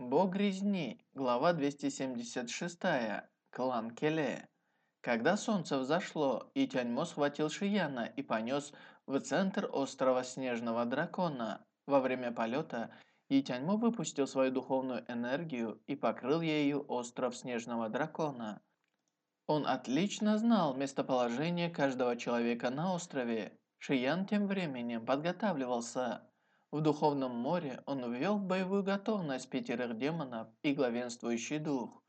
Бог резни, глава 276, клан Келе. Когда солнце взошло, и Тяньмо схватил Шияна и понес в центр острова Снежного Дракона. Во время полета Итяньмо выпустил свою духовную энергию и покрыл ею остров Снежного Дракона. Он отлично знал местоположение каждого человека на острове. Шиян тем временем подготавливался. В Духовном море он ввел в боевую готовность пятерых демонов и главенствующий дух.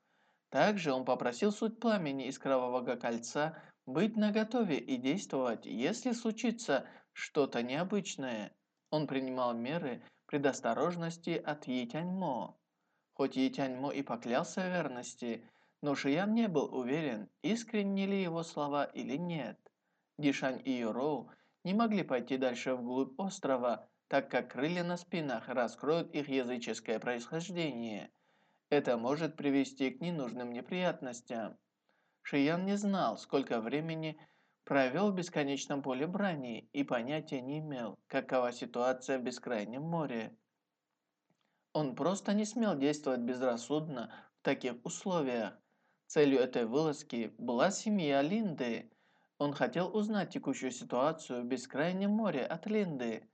Также он попросил суть пламени из Кровавого Кольца быть наготове и действовать, если случится что-то необычное. Он принимал меры предосторожности от Етяньмо. Хоть Етяньмо и поклялся верности, но Шиян не был уверен, искренни ли его слова или нет. Дишань и Юроу не могли пойти дальше вглубь острова, так как крылья на спинах раскроют их языческое происхождение. Это может привести к ненужным неприятностям. Шиян не знал, сколько времени провел в бесконечном поле брани и понятия не имел, какова ситуация в бескрайнем море. Он просто не смел действовать безрассудно в таких условиях. Целью этой вылазки была семья Линды. Он хотел узнать текущую ситуацию в бескрайнем море от Линды.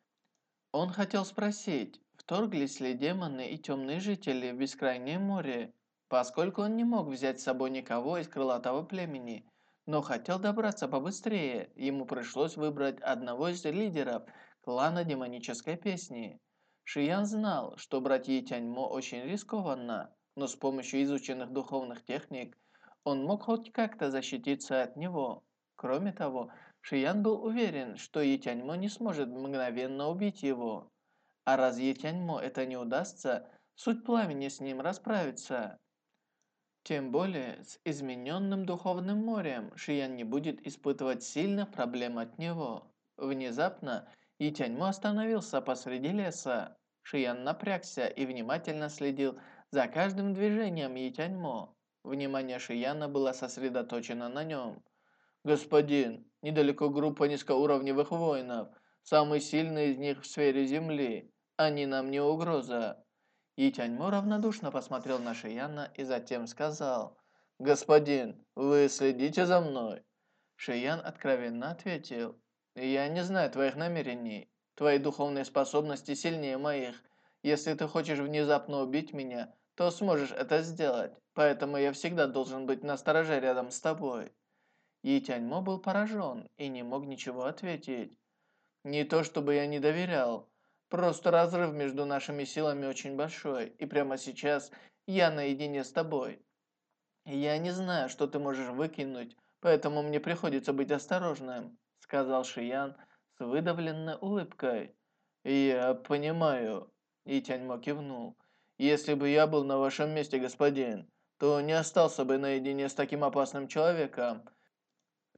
Он хотел спросить, вторглись ли демоны и темные жители в бескрайнее море, поскольку он не мог взять с собой никого из крылатого племени, но хотел добраться побыстрее, ему пришлось выбрать одного из лидеров клана демонической песни. Шиян знал, что брать Етяньмо очень рискованно, но с помощью изученных духовных техник он мог хоть как-то защититься от него. Кроме того, Шиян был уверен, что Етяньмо не сможет мгновенно убить его. А раз Етяньмо это не удастся, суть пламени с ним расправится. Тем более, с измененным духовным морем Шиян не будет испытывать сильных проблем от него. Внезапно Етяньмо остановился посреди леса. Шиян напрягся и внимательно следил за каждым движением Етяньмо. Внимание Шияна было сосредоточено на нем. «Господин, Недалеко группа низкоуровневых воинов. Самый сильный из них в сфере Земли. Они нам не угроза». И Тяньмо равнодушно посмотрел на Шияна и затем сказал, «Господин, вы следите за мной?» Шиян откровенно ответил, «Я не знаю твоих намерений. Твои духовные способности сильнее моих. Если ты хочешь внезапно убить меня, то сможешь это сделать. Поэтому я всегда должен быть настороже рядом с тобой». И Тяньмо был поражен и не мог ничего ответить. «Не то чтобы я не доверял, просто разрыв между нашими силами очень большой, и прямо сейчас я наедине с тобой. Я не знаю, что ты можешь выкинуть, поэтому мне приходится быть осторожным», сказал Шиян с выдавленной улыбкой. «Я понимаю», и кивнул. «Если бы я был на вашем месте, господин, то не остался бы наедине с таким опасным человеком,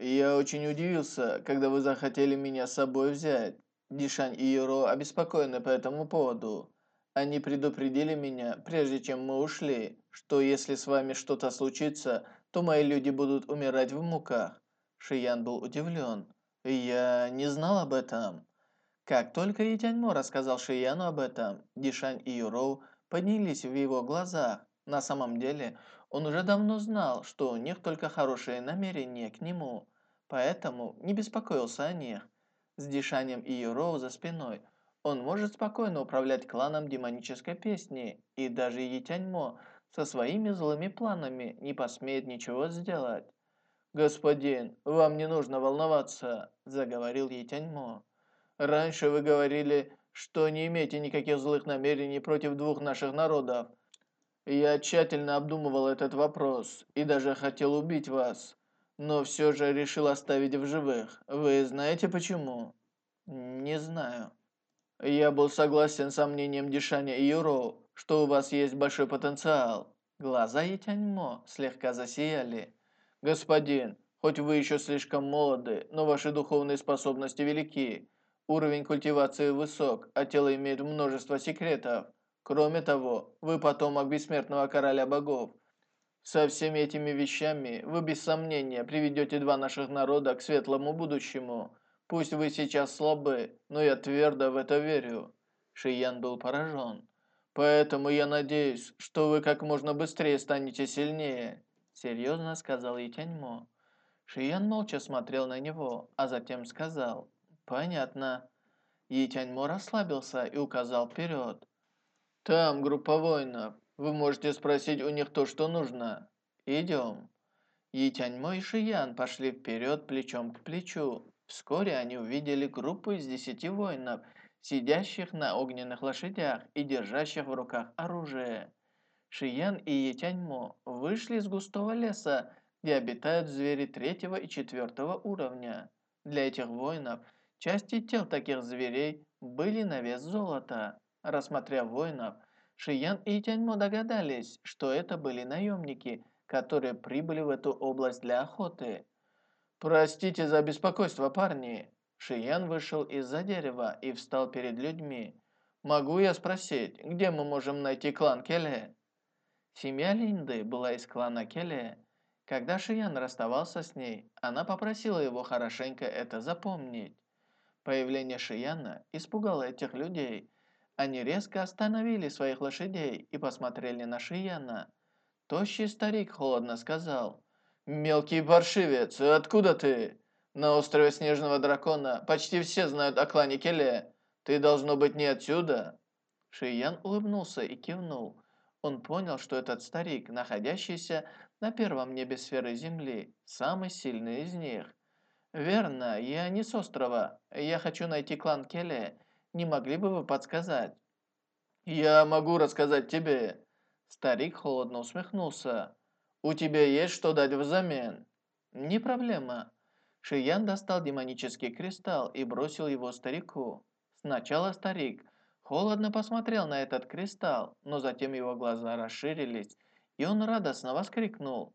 «Я очень удивился, когда вы захотели меня с собой взять. Дишань и Юро обеспокоены по этому поводу. Они предупредили меня, прежде чем мы ушли, что если с вами что-то случится, то мои люди будут умирать в муках». Шиян был удивлен. «Я не знал об этом». Как только Етяньмо рассказал Шияну об этом, Дишань и Юроу поднялись в его глазах. На самом деле, он уже давно знал, что у них только хорошие намерения к нему, поэтому не беспокоился о них. С Дишанем и Юроу за спиной он может спокойно управлять кланом демонической песни, и даже Етяньмо со своими злыми планами не посмеет ничего сделать. «Господин, вам не нужно волноваться», – заговорил Етяньмо. «Раньше вы говорили, что не имеете никаких злых намерений против двух наших народов, я тщательно обдумывал этот вопрос и даже хотел убить вас, но все же решил оставить в живых. Вы знаете почему? Не знаю. Я был согласен с мнением Дишаня и Юро, что у вас есть большой потенциал. Глаза Етяньмо слегка засияли. Господин, хоть вы еще слишком молоды, но ваши духовные способности велики. Уровень культивации высок, а тело имеет множество секретов. Кроме того, вы потомок бессмертного короля богов. Со всеми этими вещами вы без сомнения приведете два наших народа к светлому будущему. Пусть вы сейчас слабы, но я твердо в это верю». Шиян был поражен. Поэтому я надеюсь, что вы как можно быстрее станете сильнее», — серьезно сказал Итяньмо. Шиян молча смотрел на него, а затем сказал «Понятно». Итяньмо расслабился и указал вперед. «Там группа воинов. Вы можете спросить у них то, что нужно. Идем». Итяньмо и Шиян пошли вперед плечом к плечу. Вскоре они увидели группу из десяти воинов, сидящих на огненных лошадях и держащих в руках оружие. Шиян и Етяньмо вышли из густого леса, где обитают звери третьего и четвертого уровня. Для этих воинов части тел таких зверей были на вес золота. Рассмотрев воинов, Шиян и Тяньмо догадались, что это были наемники, которые прибыли в эту область для охоты. «Простите за беспокойство, парни!» Шиян вышел из-за дерева и встал перед людьми. «Могу я спросить, где мы можем найти клан Келе?» Семья Линды была из клана Келе. Когда Шиян расставался с ней, она попросила его хорошенько это запомнить. Появление Шияна испугало этих людей. Они резко остановили своих лошадей и посмотрели на Шияна. Тощий старик холодно сказал, «Мелкий паршивец, откуда ты?» На острове Снежного Дракона почти все знают о клане Келе. Ты должно быть не отсюда». Шиян улыбнулся и кивнул. Он понял, что этот старик, находящийся на первом небе сферы Земли, самый сильный из них. «Верно, я не с острова. Я хочу найти клан Келе. Не могли бы вы подсказать?» «Я могу рассказать тебе». Старик холодно усмехнулся. «У тебя есть что дать взамен?» «Не проблема. Шиян достал демонический кристалл и бросил его старику. Сначала старик холодно посмотрел на этот кристалл, но затем его глаза расширились, и он радостно воскликнул.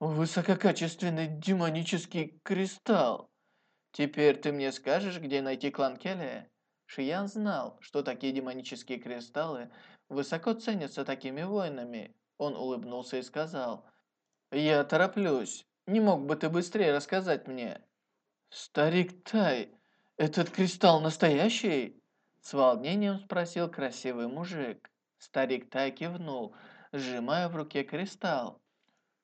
«Высококачественный демонический кристалл! Теперь ты мне скажешь, где найти клан Келли?» Шиян знал, что такие демонические кристаллы высоко ценятся такими воинами. Он улыбнулся и сказал, «Я тороплюсь. Не мог бы ты быстрее рассказать мне?» «Старик Тай, этот кристалл настоящий?» С волнением спросил красивый мужик. Старик Тай кивнул, сжимая в руке кристалл.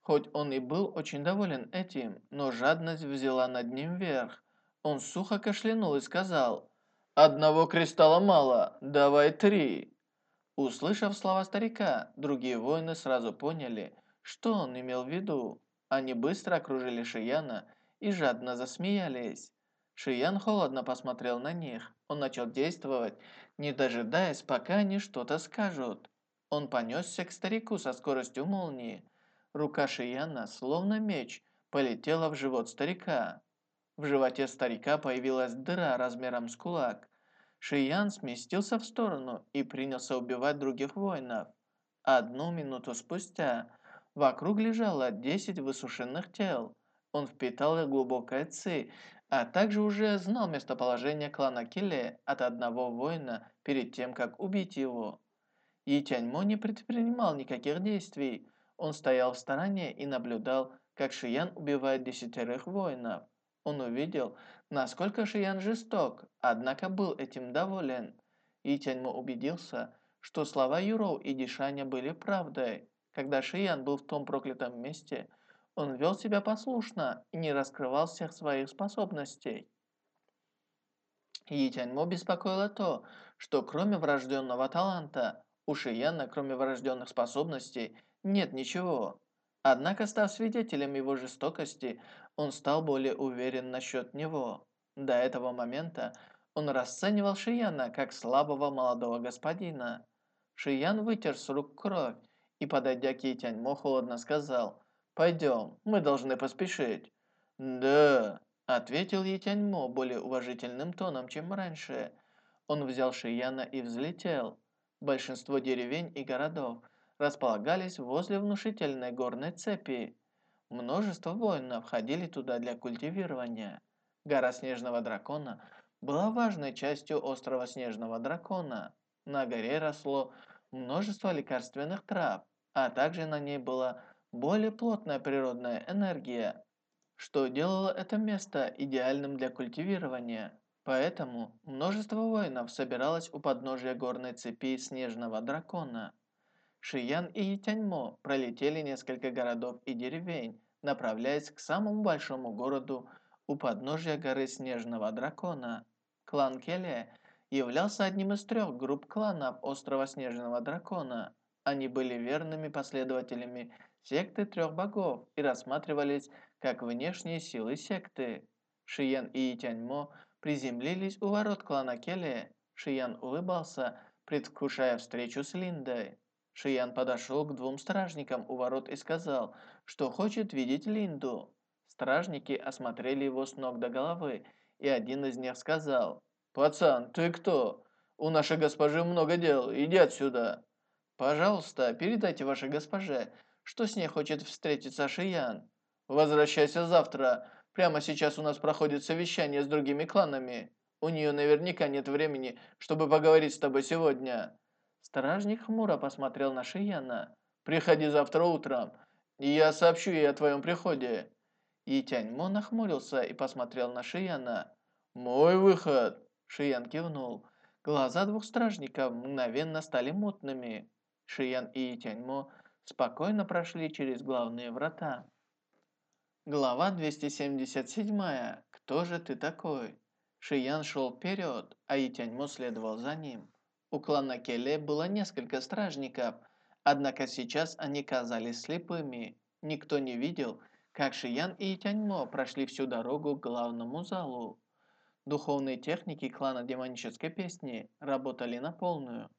Хоть он и был очень доволен этим, но жадность взяла над ним верх. Он сухо кашлянул и сказал, «Одного кристалла мало, давай три». Услышав слова старика, другие воины сразу поняли, что он имел в виду. Они быстро окружили Шияна и жадно засмеялись. Шиян холодно посмотрел на них. Он начал действовать, не дожидаясь, пока они что-то скажут. Он понесся к старику со скоростью молнии. Рука Шияна, словно меч, полетела в живот старика. В животе старика появилась дыра размером с кулак. Шиян сместился в сторону и принялся убивать других воинов. Одну минуту спустя вокруг лежало 10 высушенных тел. Он впитал их глубокое ци, а также уже знал местоположение клана Киле от одного воина перед тем, как убить его. И Тяньмо не предпринимал никаких действий. Он стоял в стороне и наблюдал, как Шиян убивает десятерых воинов. Он увидел, насколько Шиян жесток, однако был этим доволен. И Тяньмо убедился, что слова Юроу и Дишаня были правдой. Когда Шиян был в том проклятом месте – он вел себя послушно и не раскрывал всех своих способностей. Етяньмо беспокоило то, что кроме врожденного таланта, у Шияна, кроме врожденных способностей, нет ничего. Однако, став свидетелем его жестокости, он стал более уверен насчет него. До этого момента он расценивал Шияна как слабого молодого господина. Шиян вытер с рук кровь и, подойдя к Етяньмо, холодно сказал «Пойдем, мы должны поспешить». «Да», — ответил Етяньмо более уважительным тоном, чем раньше. Он взял Шияна и взлетел. Большинство деревень и городов располагались возле внушительной горной цепи. Множество воинов ходили туда для культивирования. Гора Снежного Дракона была важной частью острова Снежного Дракона. На горе росло множество лекарственных трав, а также на ней была более плотная природная энергия, что делало это место идеальным для культивирования. Поэтому множество воинов собиралось у подножия горной цепи Снежного Дракона. Шиян и Тяньмо пролетели несколько городов и деревень, направляясь к самому большому городу у подножия горы Снежного Дракона. Клан Келе являлся одним из трех групп кланов острова Снежного Дракона. Они были верными последователями секты трех богов и рассматривались как внешние силы секты. Шиян и Тяньмо приземлились у ворот клана Келе. Шиян улыбался, предвкушая встречу с Линдой. Шиян подошел к двум стражникам у ворот и сказал, что хочет видеть Линду. Стражники осмотрели его с ног до головы, и один из них сказал, «Пацан, ты кто? У нашей госпожи много дел, иди отсюда!» «Пожалуйста, передайте вашей госпоже, что с ней хочет встретиться Шиян. Возвращайся завтра, Прямо сейчас у нас проходит совещание с другими кланами. У нее наверняка нет времени, чтобы поговорить с тобой сегодня». Стражник хмуро посмотрел на Шияна. «Приходи завтра утром, и я сообщу ей о твоем приходе». И Тяньмо нахмурился и посмотрел на Шияна. «Мой выход!» Шиян кивнул. Глаза двух стражников мгновенно стали мутными. Шиян и Тяньмо спокойно прошли через главные врата. Глава 277. Кто же ты такой? Шиян шел вперед, а Итяньмо следовал за ним. У клана Келе было несколько стражников, однако сейчас они казались слепыми. Никто не видел, как Шиян и Итяньмо прошли всю дорогу к главному залу. Духовные техники клана демонической песни работали на полную.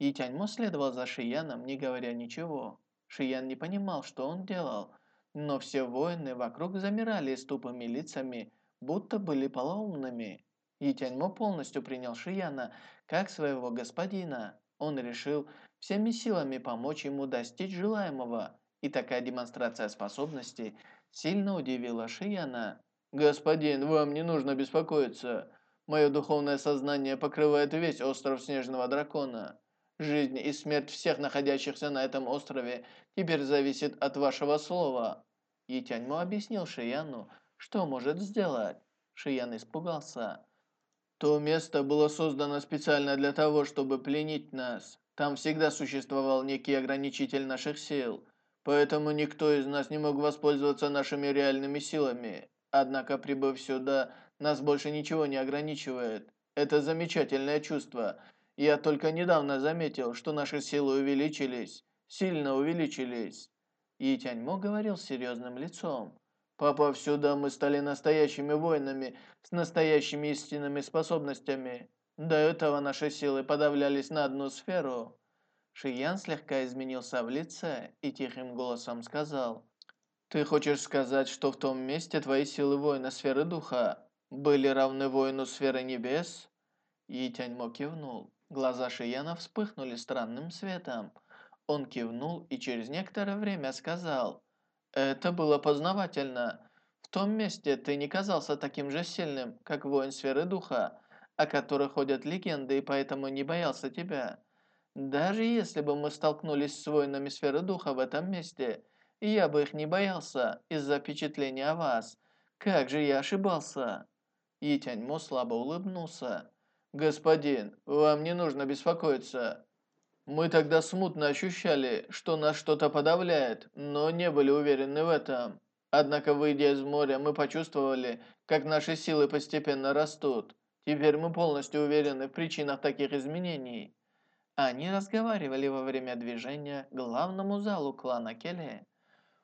Итяньмо следовал за Шияном, не говоря ничего. Шиян не понимал, что он делал – но все воины вокруг замирали с тупыми лицами, будто были полоумными. И Тяньмо полностью принял Шияна как своего господина. Он решил всеми силами помочь ему достичь желаемого, и такая демонстрация способностей сильно удивила Шияна. «Господин, вам не нужно беспокоиться. Мое духовное сознание покрывает весь остров Снежного Дракона. Жизнь и смерть всех находящихся на этом острове теперь зависит от вашего слова». И объяснил Шияну, что может сделать. Шиян испугался. «То место было создано специально для того, чтобы пленить нас. Там всегда существовал некий ограничитель наших сил, поэтому никто из нас не мог воспользоваться нашими реальными силами. Однако, прибыв сюда, нас больше ничего не ограничивает. Это замечательное чувство, я только недавно заметил, что наши силы увеличились, сильно увеличились. И Тяньмо говорил с серьезным лицом. Попав сюда, мы стали настоящими воинами с настоящими истинными способностями. До этого наши силы подавлялись на одну сферу. Шиян слегка изменился в лице и тихим голосом сказал. «Ты хочешь сказать, что в том месте твои силы воина сферы духа были равны воину сферы небес?» И Тяньмо кивнул. Глаза Шияна вспыхнули странным светом. Он кивнул и через некоторое время сказал, «Это было познавательно. В том месте ты не казался таким же сильным, как воин сферы духа, о которых ходят легенды, и поэтому не боялся тебя. Даже если бы мы столкнулись с воинами сферы духа в этом месте, я бы их не боялся из-за впечатления о вас. Как же я ошибался!» И Тяньмо слабо улыбнулся. «Господин, вам не нужно беспокоиться. Мы тогда смутно ощущали, что нас что-то подавляет, но не были уверены в этом. Однако, выйдя из моря, мы почувствовали, как наши силы постепенно растут. Теперь мы полностью уверены в причинах таких изменений». Они разговаривали во время движения к главному залу клана Келе.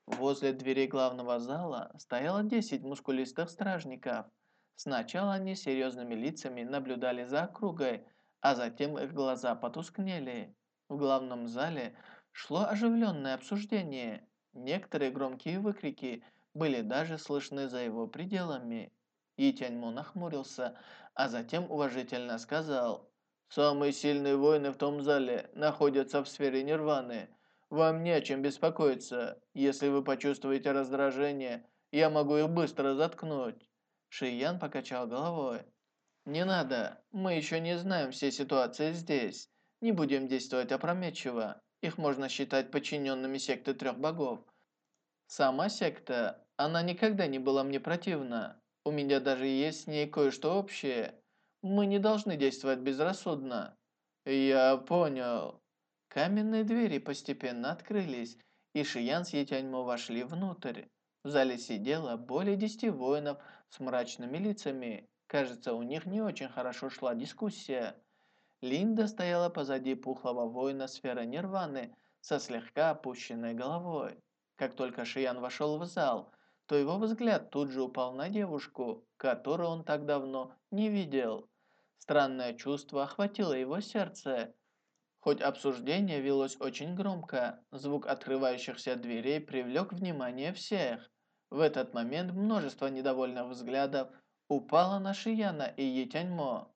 Возле двери главного зала стояло 10 мускулистых стражников – Сначала они серьезными лицами наблюдали за округой, а затем их глаза потускнели. В главном зале шло оживленное обсуждение. Некоторые громкие выкрики были даже слышны за его пределами. И Тяньмо нахмурился, а затем уважительно сказал, «Самые сильные воины в том зале находятся в сфере нирваны. Вам не о чем беспокоиться. Если вы почувствуете раздражение, я могу их быстро заткнуть». Шиян покачал головой. «Не надо, мы еще не знаем все ситуации здесь. Не будем действовать опрометчиво. Их можно считать подчиненными секты трех богов. Сама секта, она никогда не была мне противна. У меня даже есть с ней кое-что общее. Мы не должны действовать безрассудно». «Я понял». Каменные двери постепенно открылись, и Шиян с Етяньмо вошли внутрь. В зале сидело более десяти воинов с мрачными лицами. Кажется, у них не очень хорошо шла дискуссия. Линда стояла позади пухлого воина сферы Нирваны со слегка опущенной головой. Как только Шиян вошел в зал, то его взгляд тут же упал на девушку, которую он так давно не видел. Странное чувство охватило его сердце. Хоть обсуждение велось очень громко, звук открывающихся дверей привлек внимание всех. В этот момент множество недовольных взглядов упало на Шияна и Етяньмо.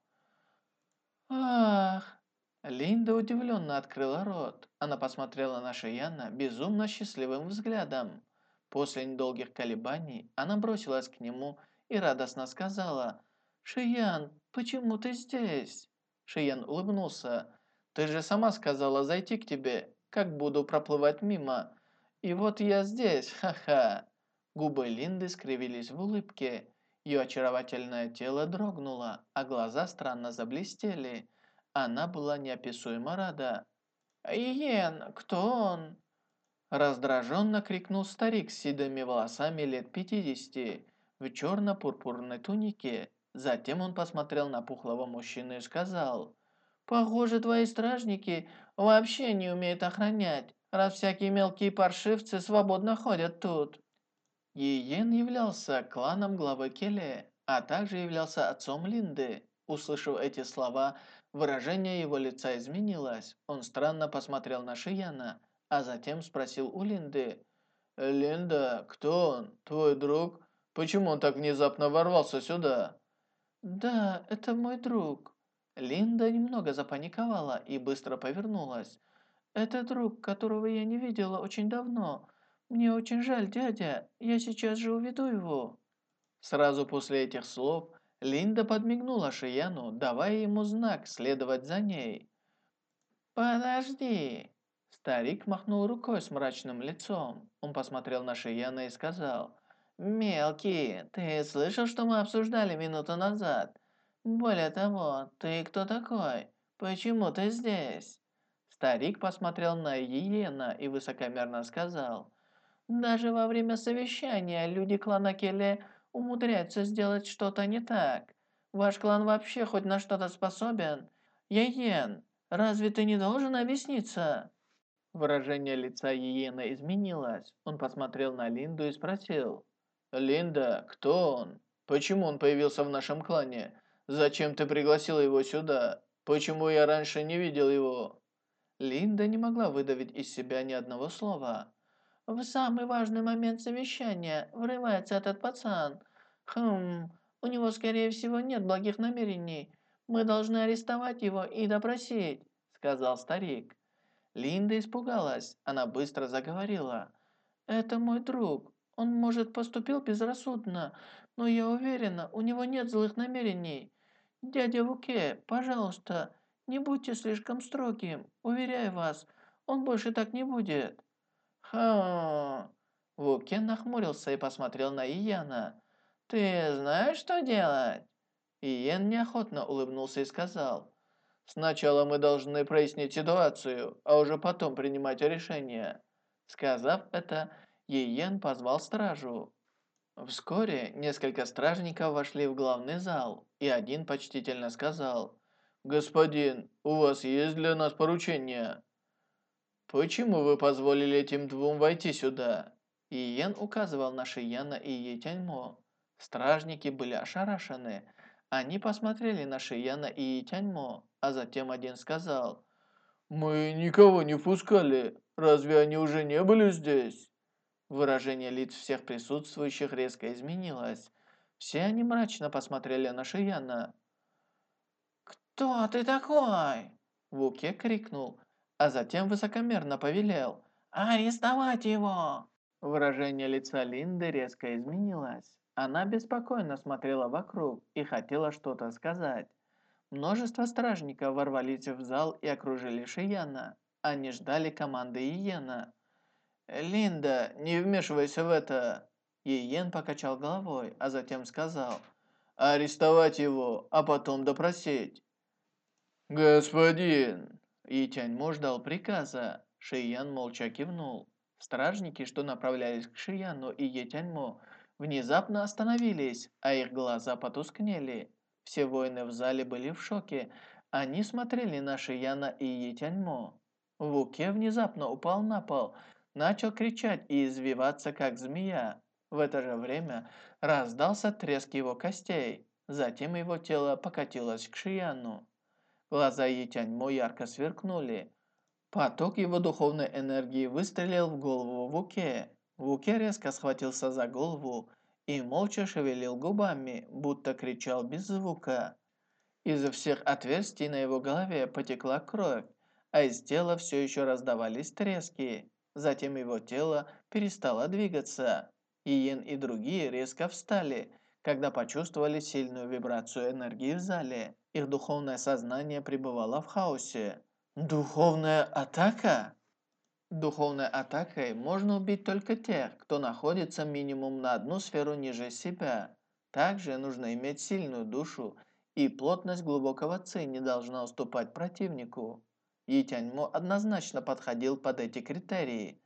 «Ах!» Линда удивленно открыла рот. Она посмотрела на Шияна безумно счастливым взглядом. После недолгих колебаний она бросилась к нему и радостно сказала «Шиян, почему ты здесь?» Шиян улыбнулся. «Ты же сама сказала зайти к тебе, как буду проплывать мимо. И вот я здесь, ха-ха!» Губы Линды скривились в улыбке. Ее очаровательное тело дрогнуло, а глаза странно заблестели. Она была неописуемо рада. «Иен, кто он?» Раздраженно крикнул старик с седыми волосами лет пятидесяти в черно-пурпурной тунике. Затем он посмотрел на пухлого мужчину и сказал, «Похоже, твои стражники вообще не умеют охранять, раз всякие мелкие паршивцы свободно ходят тут». Иен являлся кланом главы Келе, а также являлся отцом Линды. Услышав эти слова, выражение его лица изменилось. Он странно посмотрел на Шияна, а затем спросил у Линды. «Линда, кто он? Твой друг? Почему он так внезапно ворвался сюда?» «Да, это мой друг». Линда немного запаниковала и быстро повернулась. «Это друг, которого я не видела очень давно. «Мне очень жаль, дядя. Я сейчас же уведу его». Сразу после этих слов Линда подмигнула Шияну, давая ему знак следовать за ней. «Подожди!» Старик махнул рукой с мрачным лицом. Он посмотрел на Шияна и сказал, «Мелкий, ты слышал, что мы обсуждали минуту назад? Более того, ты кто такой? Почему ты здесь?» Старик посмотрел на Иена и высокомерно сказал, даже во время совещания люди клана Келе умудряются сделать что-то не так. Ваш клан вообще хоть на что-то способен? Йен, разве ты не должен объясниться?» Выражение лица Йена изменилось. Он посмотрел на Линду и спросил. «Линда, кто он? Почему он появился в нашем клане? Зачем ты пригласила его сюда? Почему я раньше не видел его?» Линда не могла выдавить из себя ни одного слова. В самый важный момент совещания врывается этот пацан. Хм, у него, скорее всего, нет благих намерений. Мы должны арестовать его и допросить», — сказал старик. Линда испугалась. Она быстро заговорила. «Это мой друг. Он, может, поступил безрассудно, но я уверена, у него нет злых намерений. Дядя Вуке, пожалуйста, не будьте слишком строгим. Уверяю вас, он больше так не будет». «Ха...» Вукен нахмурился и посмотрел на Ияна. «Ты знаешь, что делать?» Иен неохотно улыбнулся и сказал. «Сначала мы должны прояснить ситуацию, а уже потом принимать решение». Сказав это, Иен позвал стражу. Вскоре несколько стражников вошли в главный зал, и один почтительно сказал. «Господин, у вас есть для нас поручение?» «Почему вы позволили этим двум войти сюда?» Иен указывал на Шияна и Етяньмо. Стражники были ошарашены. Они посмотрели на Шияна и Етяньмо, а затем один сказал, «Мы никого не впускали. Разве они уже не были здесь?» Выражение лиц всех присутствующих резко изменилось. Все они мрачно посмотрели на Шияна. «Кто ты такой?» Вуке крикнул, а затем высокомерно повелел «Арестовать его!». Выражение лица Линды резко изменилось. Она беспокойно смотрела вокруг и хотела что-то сказать. Множество стражников ворвались в зал и окружили Шияна. Они ждали команды Иена. «Линда, не вмешивайся в это!» Иен покачал головой, а затем сказал арестовать его, а потом допросить. «Господин!» И Тяньмо ждал приказа. Шиян молча кивнул. Стражники, что направлялись к Шияну и Етяньмо, внезапно остановились, а их глаза потускнели. Все воины в зале были в шоке. Они смотрели на Шияна и Етяньмо. Вуке внезапно упал на пол, начал кричать и извиваться, как змея. В это же время раздался треск его костей. Затем его тело покатилось к Шияну. Глаза Етяньмо ярко сверкнули. Поток его духовной энергии выстрелил в голову Вуке. Вуке резко схватился за голову и молча шевелил губами, будто кричал без звука. Из всех отверстий на его голове потекла кровь, а из тела все еще раздавались трески. Затем его тело перестало двигаться. Иен и другие резко встали, когда почувствовали сильную вибрацию энергии в зале. Их духовное сознание пребывало в хаосе. Духовная атака? Духовной атакой можно убить только тех, кто находится минимум на одну сферу ниже себя. Также нужно иметь сильную душу, и плотность глубокого ци не должна уступать противнику. Итяньмо однозначно подходил под эти критерии.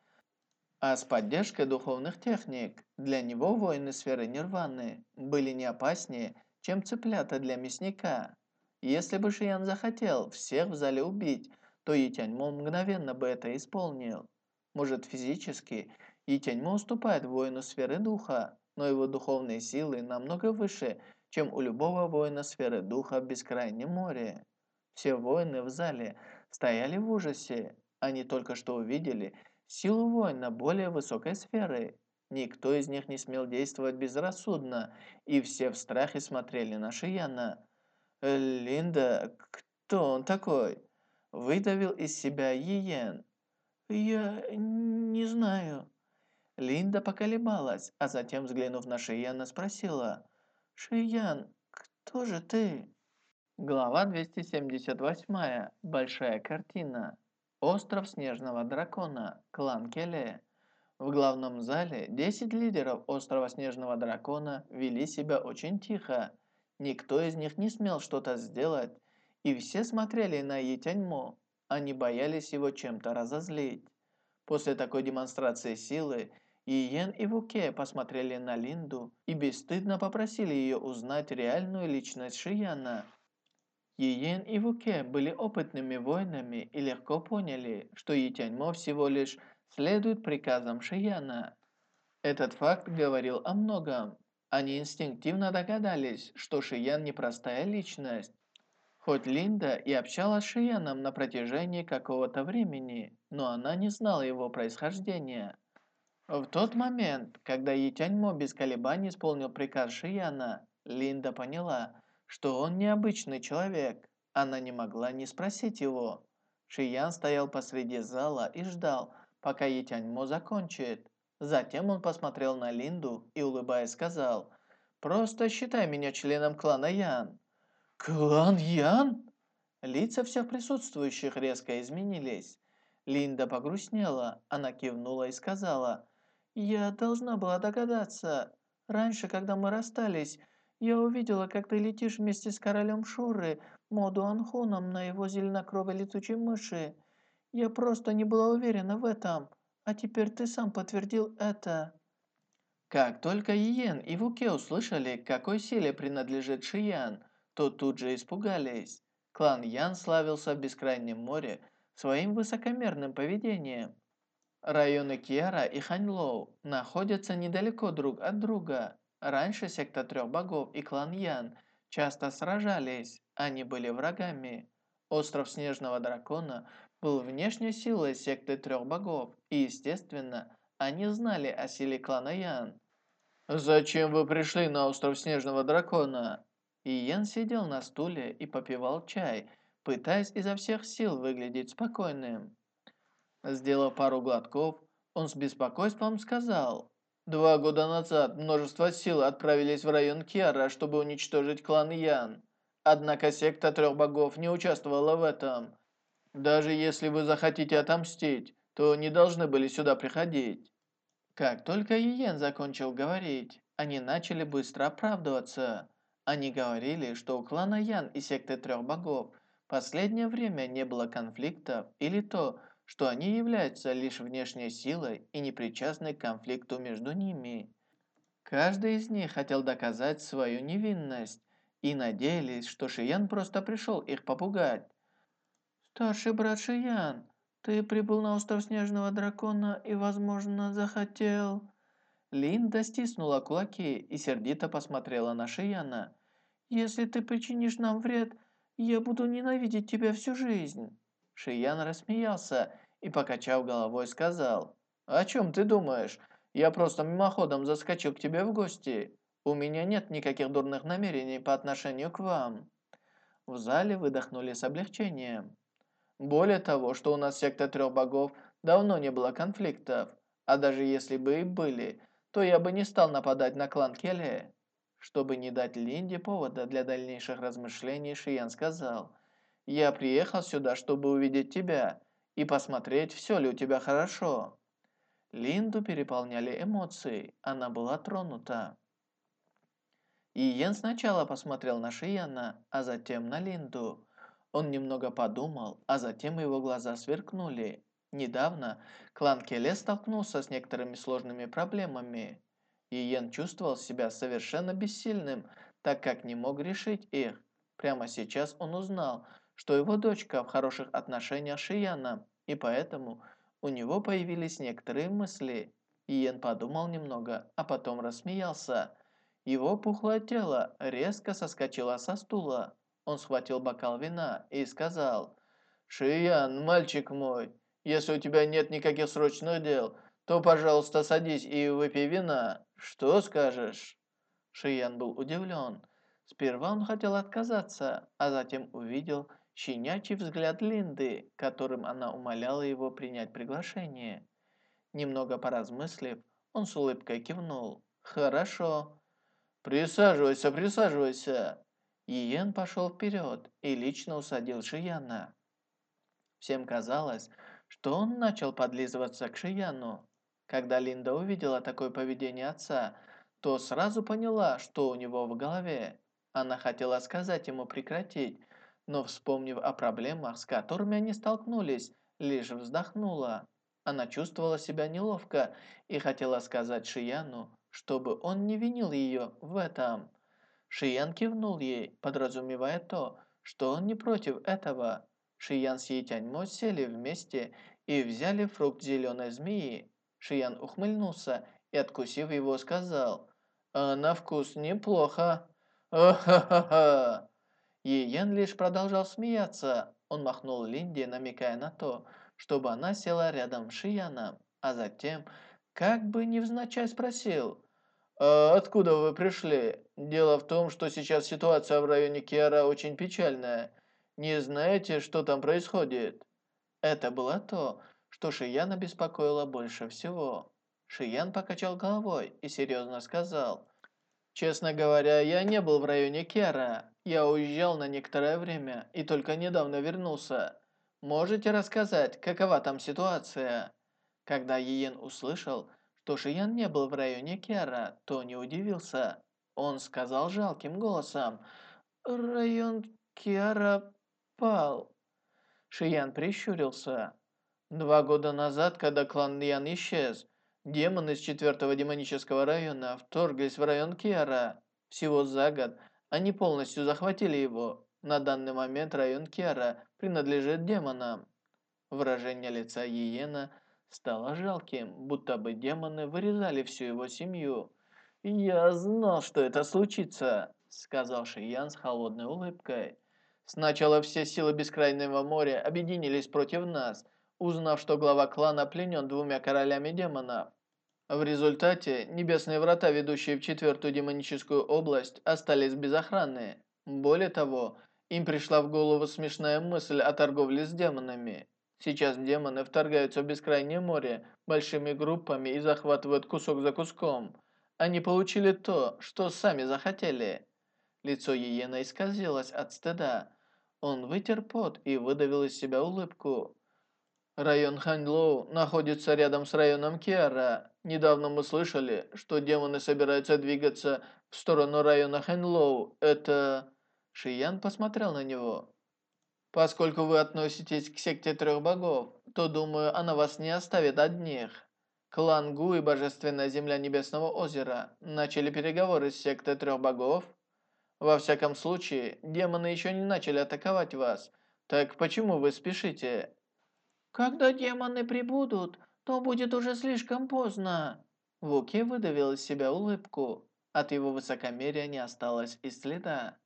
А с поддержкой духовных техник для него воины сферы нирваны были не опаснее, чем цыплята для мясника. Если бы Шиян захотел всех в зале убить, то Етяньмо мгновенно бы это исполнил. Может, физически Етяньмо уступает воину сферы духа, но его духовные силы намного выше, чем у любого воина сферы духа в бескрайнем море. Все воины в зале стояли в ужасе. Они только что увидели силу воина более высокой сферы. Никто из них не смел действовать безрассудно, и все в страхе смотрели на Шияна. «Линда, кто он такой?» Выдавил из себя Иен. «Я не знаю». Линда поколебалась, а затем, взглянув на Шияна, спросила. «Шиян, кто же ты?» Глава 278. Большая картина. Остров Снежного Дракона. Клан Келе. В главном зале 10 лидеров Острова Снежного Дракона вели себя очень тихо. Никто из них не смел что-то сделать, и все смотрели на Етяньмо. Они боялись его чем-то разозлить. После такой демонстрации силы, Иен и Вуке посмотрели на Линду и бесстыдно попросили ее узнать реальную личность Шияна. Иен и Вуке были опытными воинами и легко поняли, что Етяньмо всего лишь следует приказам Шияна. Этот факт говорил о многом. Они инстинктивно догадались, что Шиян непростая личность. Хоть Линда и общалась с Шияном на протяжении какого-то времени, но она не знала его происхождения. В тот момент, когда Етяньмо без колебаний исполнил приказ Шияна, Линда поняла, что он необычный человек. Она не могла не спросить его. Шиян стоял посреди зала и ждал, пока Етяньмо закончит. Затем он посмотрел на Линду и, улыбаясь, сказал, «Просто считай меня членом клана Ян». «Клан Ян?» Лица всех присутствующих резко изменились. Линда погрустнела, она кивнула и сказала, «Я должна была догадаться. Раньше, когда мы расстались, я увидела, как ты летишь вместе с королем Шуры, Моду Анхуном на его зеленокровой летучей мыши. Я просто не была уверена в этом. А теперь ты сам подтвердил это». Как только Иен и Вуке услышали, какой силе принадлежит Шиян, то тут же испугались. Клан Ян славился в Бескрайнем море своим высокомерным поведением. Районы Киара и Ханьлоу находятся недалеко друг от друга. Раньше секта Трех Богов и клан Ян часто сражались, они были врагами. Остров Снежного Дракона был внешней силой секты трех богов, и, естественно, они знали о силе клана Ян. «Зачем вы пришли на остров Снежного Дракона?» И Ян сидел на стуле и попивал чай, пытаясь изо всех сил выглядеть спокойным. Сделав пару глотков, он с беспокойством сказал, «Два года назад множество сил отправились в район Киара, чтобы уничтожить клан Ян. Однако секта трех богов не участвовала в этом. Даже если вы захотите отомстить, то не должны были сюда приходить». Как только Иен закончил говорить, они начали быстро оправдываться. Они говорили, что у клана Ян и секты Трех Богов последнее время не было конфликтов или то, что они являются лишь внешней силой и не причастны к конфликту между ними. Каждый из них хотел доказать свою невинность и надеялись, что Шиян просто пришел их попугать. «Старший брат Шиян, ты прибыл на остров Снежного Дракона и, возможно, захотел...» Линда стиснула кулаки и сердито посмотрела на Шияна. «Если ты причинишь нам вред, я буду ненавидеть тебя всю жизнь». Шиян рассмеялся и, покачав головой, сказал, «О чем ты думаешь? Я просто мимоходом заскочил к тебе в гости. У меня нет никаких дурных намерений по отношению к вам». В зале выдохнули с облегчением. Более того, что у нас секта трех богов давно не было конфликтов, а даже если бы и были, то я бы не стал нападать на клан Келли. Чтобы не дать Линде повода для дальнейших размышлений, Шиян сказал, «Я приехал сюда, чтобы увидеть тебя и посмотреть, все ли у тебя хорошо». Линду переполняли эмоции, она была тронута. Иен сначала посмотрел на Шияна, а затем на Линду. Он немного подумал, а затем его глаза сверкнули. Недавно клан Келе столкнулся с некоторыми сложными проблемами. Иен чувствовал себя совершенно бессильным, так как не мог решить их. Прямо сейчас он узнал, что его дочка в хороших отношениях с Шияном, и поэтому у него появились некоторые мысли. Иен подумал немного, а потом рассмеялся. Его пухлое тело резко соскочило со стула. Он схватил бокал вина и сказал, «Шиян, мальчик мой, если у тебя нет никаких срочных дел, то, пожалуйста, садись и выпей вина. Что скажешь?» Шиян был удивлен. Сперва он хотел отказаться, а затем увидел щенячий взгляд Линды, которым она умоляла его принять приглашение. Немного поразмыслив, он с улыбкой кивнул. «Хорошо». «Присаживайся, присаживайся!» Иен пошел вперед и лично усадил Шияна. Всем казалось, что он начал подлизываться к Шияну. Когда Линда увидела такое поведение отца, то сразу поняла, что у него в голове. Она хотела сказать ему прекратить, но, вспомнив о проблемах, с которыми они столкнулись, лишь вздохнула. Она чувствовала себя неловко и хотела сказать Шияну, чтобы он не винил ее в этом. Шиян кивнул ей, подразумевая то, что он не против этого. Шиян с Етяньмо сели вместе и взяли фрукт зеленой змеи, Шиян ухмыльнулся и, откусив его, сказал, «А на вкус неплохо». «Ха-ха-ха!» Иен лишь продолжал смеяться. Он махнул Линде, намекая на то, чтобы она села рядом с Шияном, а затем, как бы невзначай спросил, «А откуда вы пришли? Дело в том, что сейчас ситуация в районе Киара очень печальная. Не знаете, что там происходит?» Это было то, что Шияна беспокоило больше всего. Шиян покачал головой и серьезно сказал, «Честно говоря, я не был в районе Кера. Я уезжал на некоторое время и только недавно вернулся. Можете рассказать, какова там ситуация?» Когда Иен услышал, что Шиян не был в районе Кера, то не удивился. Он сказал жалким голосом, «Район Кера пал». Шиян прищурился. Два года назад, когда клан Ян исчез, демоны из четвертого демонического района вторглись в район Киара. Всего за год они полностью захватили его. На данный момент район Киара принадлежит демонам. Выражение лица Иена стало жалким, будто бы демоны вырезали всю его семью. «Я знал, что это случится», — сказал Шиян с холодной улыбкой. «Сначала все силы Бескрайнего моря объединились против нас — узнав, что глава клана пленен двумя королями демонов. В результате небесные врата, ведущие в четвертую демоническую область, остались без охраны. Более того, им пришла в голову смешная мысль о торговле с демонами. Сейчас демоны вторгаются в бескрайнее море большими группами и захватывают кусок за куском. Они получили то, что сами захотели. Лицо Иена исказилось от стыда. Он вытер пот и выдавил из себя улыбку. Район Ханьлоу находится рядом с районом Киара. Недавно мы слышали, что демоны собираются двигаться в сторону района Хэнлоу. Это... Шиян посмотрел на него. Поскольку вы относитесь к секте трех богов, то, думаю, она вас не оставит одних. Клан Гу и Божественная Земля Небесного Озера начали переговоры с сектой трех богов. Во всяком случае, демоны еще не начали атаковать вас. Так почему вы спешите? Когда демоны прибудут, то будет уже слишком поздно. Вуки выдавил из себя улыбку. От его высокомерия не осталось и следа.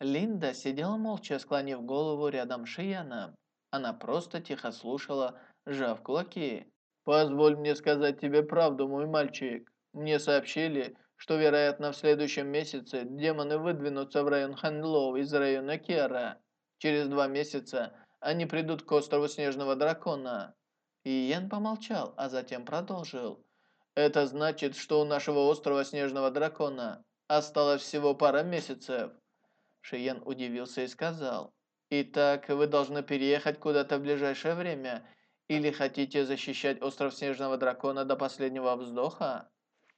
Линда сидела молча, склонив голову рядом с Шияном. Она просто тихо слушала, сжав кулаки. «Позволь мне сказать тебе правду, мой мальчик. Мне сообщили, что, вероятно, в следующем месяце демоны выдвинутся в район Ханлоу из района Кера. Через два месяца они придут к острову Снежного Дракона». И помолчал, а затем продолжил. «Это значит, что у нашего острова Снежного Дракона осталось всего пара месяцев». Шиен удивился и сказал. «Итак, вы должны переехать куда-то в ближайшее время, или хотите защищать остров Снежного Дракона до последнего вздоха?